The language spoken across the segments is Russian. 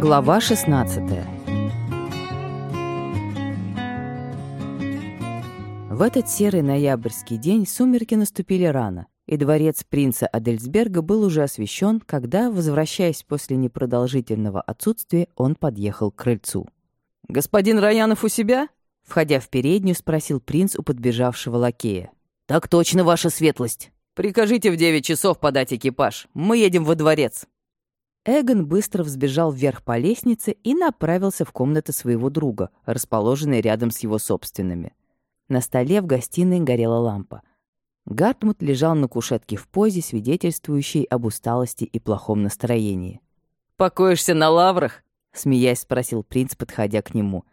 Глава 16 В этот серый ноябрьский день сумерки наступили рано, и дворец принца Адельсберга был уже освещен, когда, возвращаясь после непродолжительного отсутствия, он подъехал к крыльцу. «Господин Раянов у себя?» Входя в переднюю, спросил принц у подбежавшего лакея. «Так точно, ваша светлость!» «Прикажите в девять часов подать экипаж. Мы едем во дворец». Эгон быстро взбежал вверх по лестнице и направился в комнаты своего друга, расположенные рядом с его собственными. На столе в гостиной горела лампа. Гартмут лежал на кушетке в позе, свидетельствующей об усталости и плохом настроении. «Покоишься на лаврах?» — смеясь спросил принц, подходя к нему.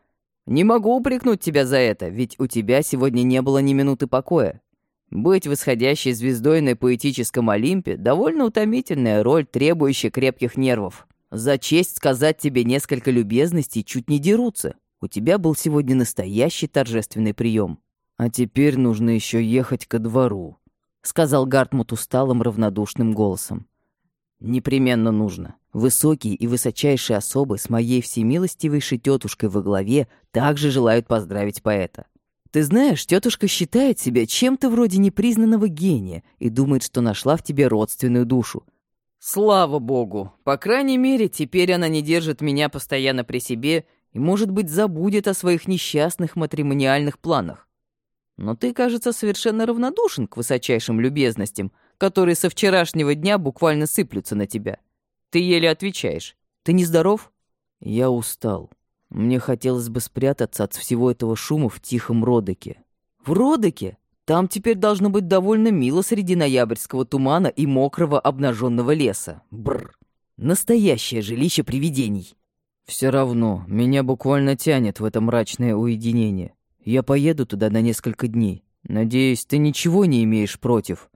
«Не могу упрекнуть тебя за это, ведь у тебя сегодня не было ни минуты покоя. Быть восходящей звездой на поэтическом Олимпе — довольно утомительная роль, требующая крепких нервов. За честь сказать тебе несколько любезностей чуть не дерутся. У тебя был сегодня настоящий торжественный прием. А теперь нужно еще ехать ко двору», — сказал Гартмут усталым равнодушным голосом. «Непременно нужно. Высокие и высочайшие особы с моей всемилостивейшей тетушкой во главе также желают поздравить поэта. Ты знаешь, тетушка считает себя чем-то вроде непризнанного гения и думает, что нашла в тебе родственную душу. Слава богу! По крайней мере, теперь она не держит меня постоянно при себе и, может быть, забудет о своих несчастных матримониальных планах. Но ты, кажется, совершенно равнодушен к высочайшим любезностям, которые со вчерашнего дня буквально сыплются на тебя. Ты еле отвечаешь. Ты нездоров? Я устал. Мне хотелось бы спрятаться от всего этого шума в тихом Родоке. В Родоке? Там теперь должно быть довольно мило среди ноябрьского тумана и мокрого обнаженного леса. Бррр. Настоящее жилище привидений. Все равно, меня буквально тянет в это мрачное уединение. Я поеду туда на несколько дней. Надеюсь, ты ничего не имеешь против.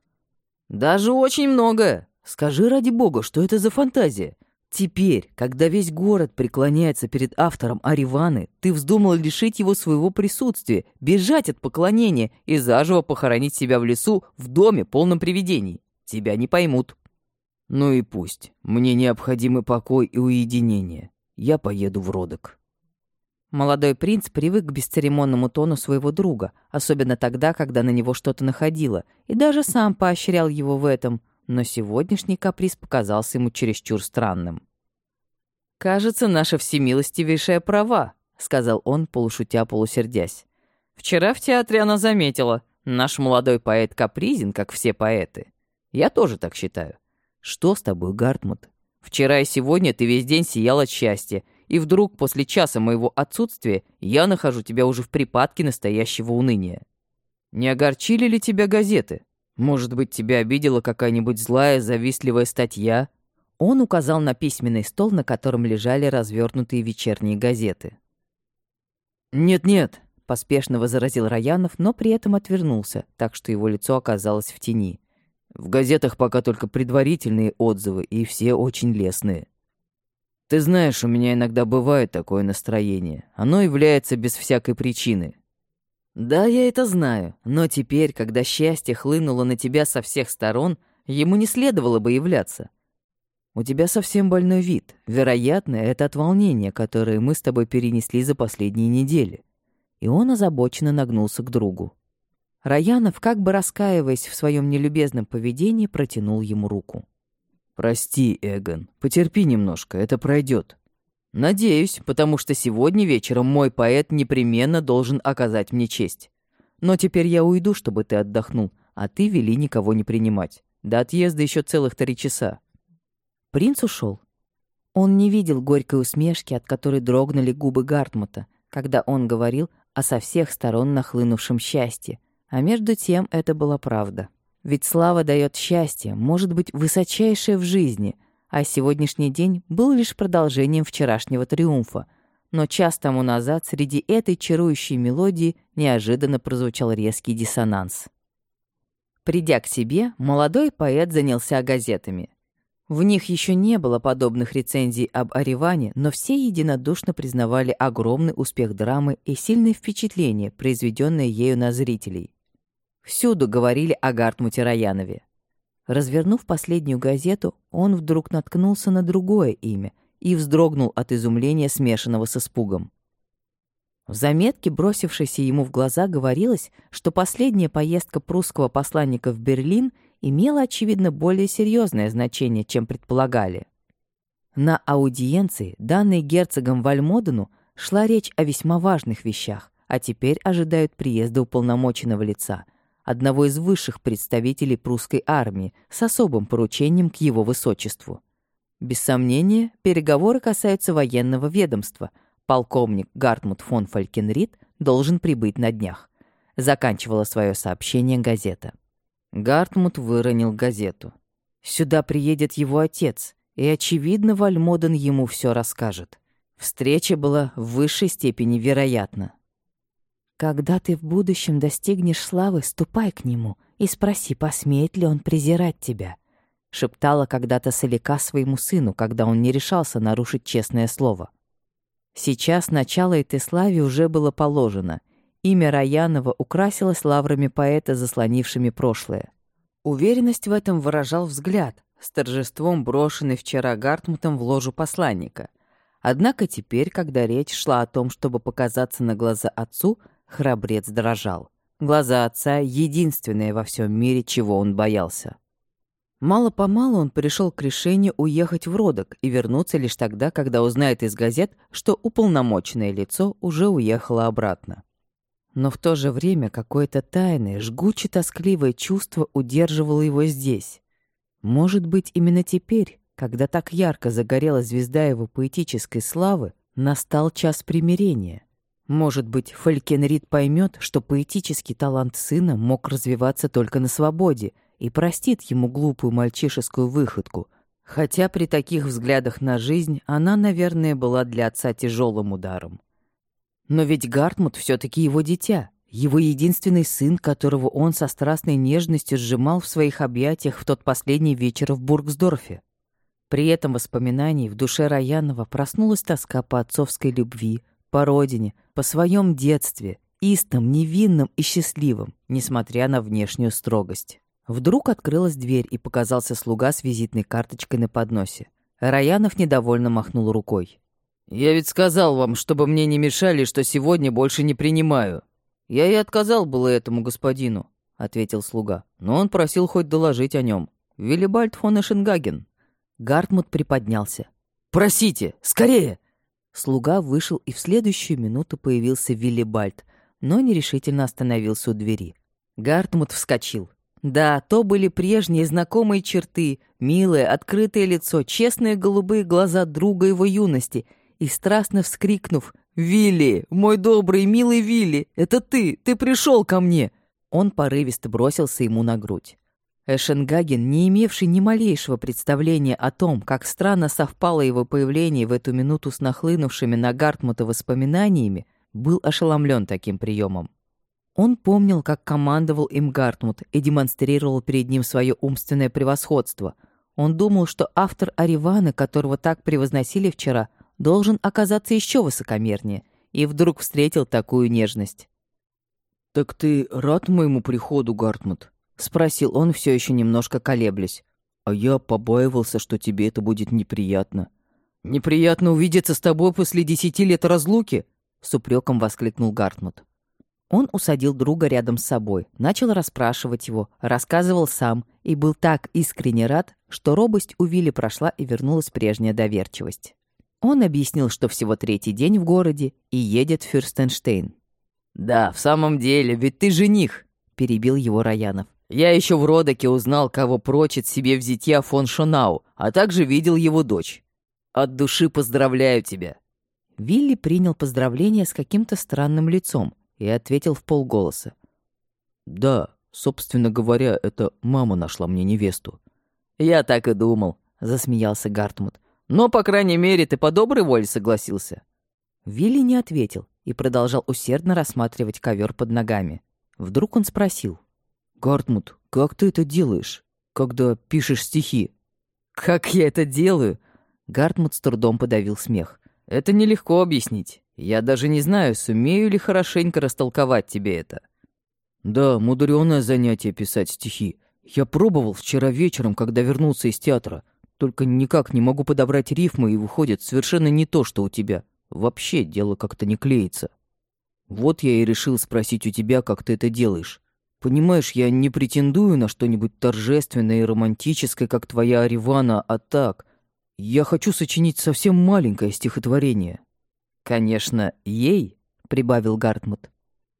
Даже очень многое. Скажи ради бога, что это за фантазия? Теперь, когда весь город преклоняется перед автором Ариваны, ты вздумал лишить его своего присутствия, бежать от поклонения и заживо похоронить себя в лесу в доме, полном привидений. Тебя не поймут. Ну и пусть. Мне необходимы покой и уединение. Я поеду в Родок. Молодой принц привык к бесцеремонному тону своего друга, особенно тогда, когда на него что-то находило, и даже сам поощрял его в этом – но сегодняшний каприз показался ему чересчур странным. «Кажется, наша всемилостивейшая права», — сказал он, полушутя, полусердясь. «Вчера в театре она заметила, наш молодой поэт капризен, как все поэты. Я тоже так считаю. Что с тобой, Гартмут? Вчера и сегодня ты весь день сиял от счастья, и вдруг после часа моего отсутствия я нахожу тебя уже в припадке настоящего уныния. Не огорчили ли тебя газеты?» Может быть, тебя обидела какая-нибудь злая, завистливая статья?» Он указал на письменный стол, на котором лежали развернутые вечерние газеты. «Нет-нет», — поспешно возразил Раянов, но при этом отвернулся, так что его лицо оказалось в тени. «В газетах пока только предварительные отзывы, и все очень лестные. Ты знаешь, у меня иногда бывает такое настроение. Оно является без всякой причины. «Да, я это знаю, но теперь, когда счастье хлынуло на тебя со всех сторон, ему не следовало бы являться. У тебя совсем больной вид. Вероятно, это от волнения, которое мы с тобой перенесли за последние недели». И он озабоченно нагнулся к другу. Раянов, как бы раскаиваясь в своем нелюбезном поведении, протянул ему руку. «Прости, Эгон, потерпи немножко, это пройдет. «Надеюсь, потому что сегодня вечером мой поэт непременно должен оказать мне честь. Но теперь я уйду, чтобы ты отдохнул, а ты вели никого не принимать. До отъезда еще целых три часа». Принц ушел. Он не видел горькой усмешки, от которой дрогнули губы Гартмута, когда он говорил о со всех сторон нахлынувшем счастье, а между тем это была правда. Ведь слава дает счастье, может быть, высочайшее в жизни — а сегодняшний день был лишь продолжением вчерашнего триумфа. Но час тому назад среди этой чарующей мелодии неожиданно прозвучал резкий диссонанс. Придя к себе, молодой поэт занялся газетами. В них еще не было подобных рецензий об Ариване, но все единодушно признавали огромный успех драмы и сильное впечатление, произведенное ею на зрителей. Всюду говорили о Гартмуте Раянове. Развернув последнюю газету, он вдруг наткнулся на другое имя и вздрогнул от изумления, смешанного с испугом. В заметке, бросившейся ему в глаза, говорилось, что последняя поездка прусского посланника в Берлин имела, очевидно, более серьезное значение, чем предполагали. На аудиенции, данной герцогом Вальмодену, шла речь о весьма важных вещах, а теперь ожидают приезда уполномоченного лица, одного из высших представителей прусской армии, с особым поручением к его высочеству. Без сомнения, переговоры касаются военного ведомства. Полковник Гартмут фон Фалькенрид должен прибыть на днях. Заканчивала свое сообщение газета. Гартмут выронил газету. Сюда приедет его отец, и, очевидно, Вальмоден ему все расскажет. Встреча была в высшей степени вероятна. «Когда ты в будущем достигнешь славы, ступай к нему и спроси, посмеет ли он презирать тебя», — шептала когда-то Солика своему сыну, когда он не решался нарушить честное слово. Сейчас начало этой славе уже было положено. Имя Раянова украсилось лаврами поэта, заслонившими прошлое. Уверенность в этом выражал взгляд, с торжеством брошенный вчера Гартмутом в ложу посланника. Однако теперь, когда речь шла о том, чтобы показаться на глаза отцу, храбрец дрожал. Глаза отца — единственное во всем мире, чего он боялся. Мало-помалу он пришел к решению уехать в Родок и вернуться лишь тогда, когда узнает из газет, что уполномоченное лицо уже уехало обратно. Но в то же время какое-то тайное, жгуче-тоскливое чувство удерживало его здесь. Может быть, именно теперь, когда так ярко загорела звезда его поэтической славы, настал час примирения. Может быть, Фалькенрид поймет, что поэтический талант сына мог развиваться только на свободе и простит ему глупую мальчишескую выходку, хотя при таких взглядах на жизнь она, наверное, была для отца тяжелым ударом. Но ведь Гартмут все таки его дитя, его единственный сын, которого он со страстной нежностью сжимал в своих объятиях в тот последний вечер в Бургсдорфе. При этом воспоминании в душе Раянова проснулась тоска по отцовской любви, по родине, по своем детстве, истом, невинным и счастливым, несмотря на внешнюю строгость. Вдруг открылась дверь, и показался слуга с визитной карточкой на подносе. Раянов недовольно махнул рукой. «Я ведь сказал вам, чтобы мне не мешали, что сегодня больше не принимаю», «Я и отказал было этому господину», — ответил слуга. «Но он просил хоть доложить о нем. Виллибальд фон Эшенгаген». Гартмут приподнялся. «Просите! Скорее!» Слуга вышел, и в следующую минуту появился Виллибальд, но нерешительно остановился у двери. Гартмут вскочил. Да, то были прежние знакомые черты, милое, открытое лицо, честные голубые глаза друга его юности, и, страстно вскрикнув «Вилли, мой добрый, милый Вилли, это ты, ты пришел ко мне!» Он порывисто бросился ему на грудь. Эшенгаген, не имевший ни малейшего представления о том, как странно совпало его появление в эту минуту с нахлынувшими на Гартмута воспоминаниями, был ошеломлен таким приемом. Он помнил, как командовал им Гартмут и демонстрировал перед ним свое умственное превосходство. Он думал, что автор Аривана, которого так превозносили вчера, должен оказаться еще высокомернее, и вдруг встретил такую нежность. «Так ты рад моему приходу, Гартмут?» — спросил он, все еще немножко колеблясь. «А я побаивался, что тебе это будет неприятно». «Неприятно увидеться с тобой после десяти лет разлуки?» — с упреком воскликнул Гартмут. Он усадил друга рядом с собой, начал расспрашивать его, рассказывал сам и был так искренне рад, что робость у Вилли прошла и вернулась прежняя доверчивость. Он объяснил, что всего третий день в городе и едет в Фюрстенштейн. «Да, в самом деле, ведь ты жених», — перебил его Раянов. «Я еще в Родоке узнал, кого прочит себе в зятья фон Шонау, а также видел его дочь. От души поздравляю тебя». Вилли принял поздравление с каким-то странным лицом и ответил в полголоса. «Да, собственно говоря, это мама нашла мне невесту». «Я так и думал», — засмеялся Гартмут. Но, по крайней мере, ты по доброй воле согласился». Вилли не ответил и продолжал усердно рассматривать ковер под ногами. Вдруг он спросил. «Гартмут, как ты это делаешь, когда пишешь стихи?» «Как я это делаю?» Гартмут с трудом подавил смех. «Это нелегко объяснить. Я даже не знаю, сумею ли хорошенько растолковать тебе это». «Да, мудрёное занятие писать стихи. Я пробовал вчера вечером, когда вернулся из театра. Только никак не могу подобрать рифмы, и выходит совершенно не то, что у тебя. Вообще дело как-то не клеится. Вот я и решил спросить у тебя, как ты это делаешь. Понимаешь, я не претендую на что-нибудь торжественное и романтическое, как твоя Аривана, а так. Я хочу сочинить совсем маленькое стихотворение. Конечно, ей, прибавил Гартмут.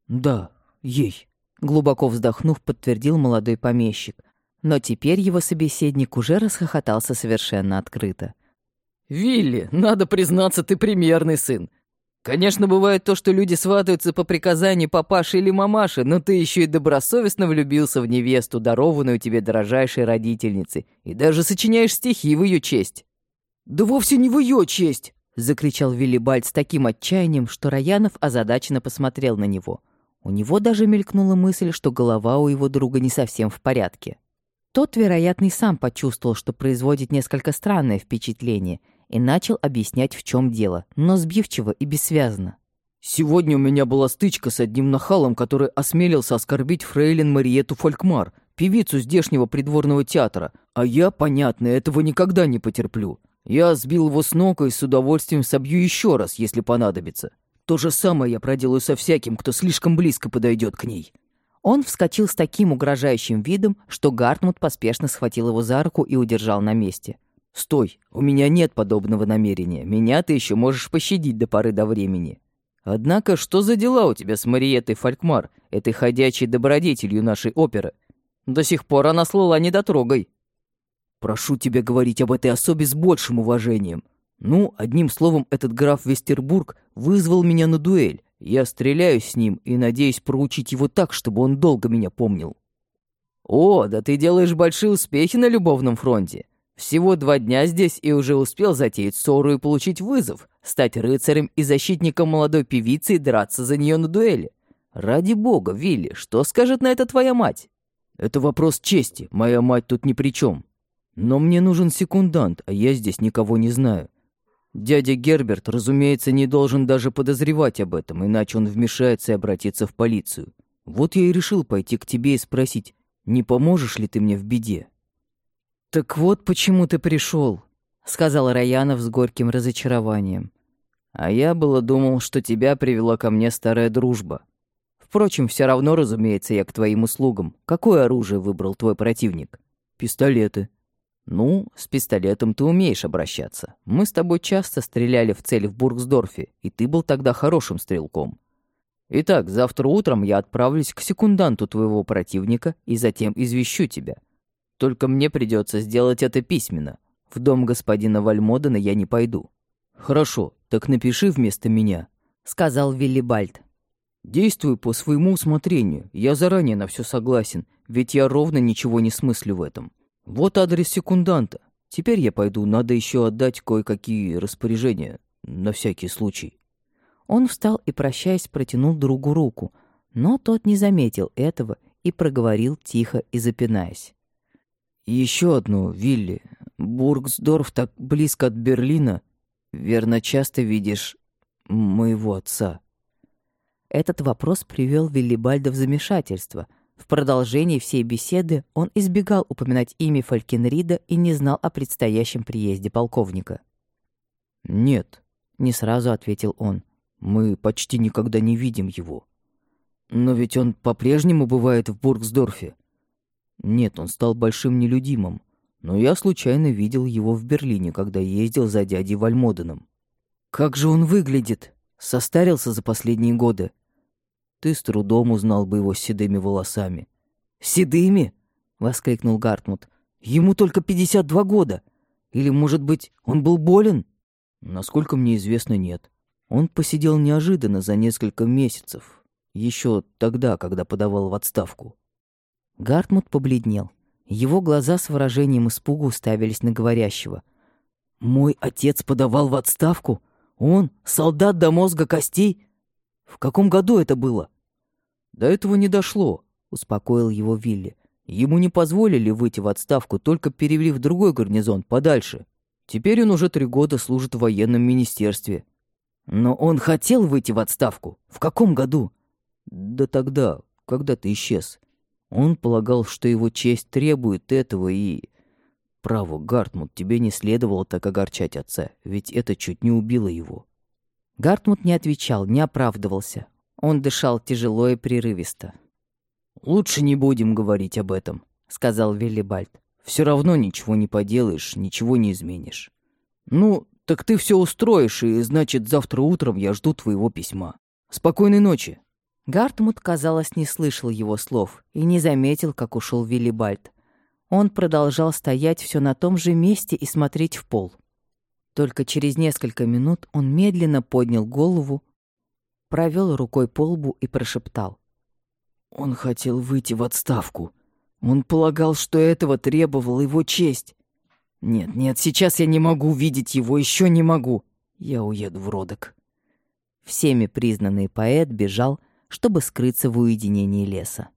Да, ей. Глубоко вздохнув, подтвердил молодой помещик. Но теперь его собеседник уже расхохотался совершенно открыто. «Вилли, надо признаться, ты примерный сын. Конечно, бывает то, что люди сватаются по приказанию папаши или мамаши, но ты еще и добросовестно влюбился в невесту, дарованную тебе дорожайшей родительницей, и даже сочиняешь стихи в ее честь». «Да вовсе не в ее честь!» — закричал Виллибальд с таким отчаянием, что Раянов озадаченно посмотрел на него. У него даже мелькнула мысль, что голова у его друга не совсем в порядке. Тот, вероятно, и сам почувствовал, что производит несколько странное впечатление, и начал объяснять, в чем дело, но сбивчиво и бессвязно. «Сегодня у меня была стычка с одним нахалом, который осмелился оскорбить фрейлин Мариету Фолькмар, певицу здешнего придворного театра, а я, понятно, этого никогда не потерплю. Я сбил его с ног и с удовольствием собью еще раз, если понадобится. То же самое я проделаю со всяким, кто слишком близко подойдет к ней». Он вскочил с таким угрожающим видом, что Гартмут поспешно схватил его за руку и удержал на месте. «Стой! У меня нет подобного намерения. Меня ты еще можешь пощадить до поры до времени. Однако, что за дела у тебя с Мариетой Фалькмар, этой ходячей добродетелью нашей оперы? До сих пор она слыла недотрогой». «Прошу тебя говорить об этой особе с большим уважением. Ну, одним словом, этот граф Вестербург вызвал меня на дуэль. Я стреляюсь с ним и надеюсь проучить его так, чтобы он долго меня помнил». «О, да ты делаешь большие успехи на любовном фронте. Всего два дня здесь и уже успел затеять ссору и получить вызов, стать рыцарем и защитником молодой певицы и драться за нее на дуэли. Ради бога, Вилли, что скажет на это твоя мать? Это вопрос чести, моя мать тут ни при чем. Но мне нужен секундант, а я здесь никого не знаю. Дядя Герберт, разумеется, не должен даже подозревать об этом, иначе он вмешается и обратится в полицию. Вот я и решил пойти к тебе и спросить, не поможешь ли ты мне в беде? «Так вот почему ты пришел», — сказал Раянов с горьким разочарованием. «А я было думал, что тебя привела ко мне старая дружба. Впрочем, все равно, разумеется, я к твоим услугам. Какое оружие выбрал твой противник?» «Пистолеты». «Ну, с пистолетом ты умеешь обращаться. Мы с тобой часто стреляли в цель в Бургсдорфе, и ты был тогда хорошим стрелком. Итак, завтра утром я отправлюсь к секунданту твоего противника и затем извещу тебя». Только мне придется сделать это письменно. В дом господина Вальмодена я не пойду». «Хорошо, так напиши вместо меня», — сказал Виллибальд. «Действуй по своему усмотрению. Я заранее на все согласен, ведь я ровно ничего не смыслю в этом. Вот адрес секунданта. Теперь я пойду, надо еще отдать кое-какие распоряжения, на всякий случай». Он встал и, прощаясь, протянул другу руку, но тот не заметил этого и проговорил тихо и запинаясь. Еще одно, Вилли. Бургсдорф так близко от Берлина. Верно, часто видишь моего отца. Этот вопрос привел Виллибальда в замешательство. В продолжении всей беседы он избегал упоминать имя Фалькенрида и не знал о предстоящем приезде полковника. «Нет», — не сразу ответил он, — «мы почти никогда не видим его». «Но ведь он по-прежнему бывает в Бургсдорфе». Нет, он стал большим нелюдимым, но я случайно видел его в Берлине, когда ездил за дядей Вальмоденом. Как же он выглядит? Состарился за последние годы. Ты с трудом узнал бы его с седыми волосами. «Седыми?» — воскликнул Гартмут. «Ему только 52 года. Или, может быть, он был болен?» «Насколько мне известно, нет. Он посидел неожиданно за несколько месяцев. Еще тогда, когда подавал в отставку. Гартмут побледнел. Его глаза с выражением испуга уставились на говорящего. «Мой отец подавал в отставку? Он, солдат до мозга костей? В каком году это было?» «До этого не дошло», — успокоил его Вилли. «Ему не позволили выйти в отставку, только перевели в другой гарнизон, подальше. Теперь он уже три года служит в военном министерстве». «Но он хотел выйти в отставку? В каком году?» «Да тогда, когда ты исчез. Он полагал, что его честь требует этого и... Право, Гартмут, тебе не следовало так огорчать отца, ведь это чуть не убило его. Гартмут не отвечал, не оправдывался. Он дышал тяжело и прерывисто. «Лучше не будем говорить об этом», — сказал Виллибальд. «Все равно ничего не поделаешь, ничего не изменишь. Ну, так ты все устроишь, и значит, завтра утром я жду твоего письма. Спокойной ночи». Гартмут, казалось, не слышал его слов и не заметил, как ушел Виллибальд. Он продолжал стоять все на том же месте и смотреть в пол. Только через несколько минут он медленно поднял голову, провел рукой по лбу и прошептал. «Он хотел выйти в отставку. Он полагал, что этого требовала его честь. Нет, нет, сейчас я не могу видеть его, еще не могу. Я уеду в Родок». Всеми признанный поэт бежал, чтобы скрыться в уединении леса.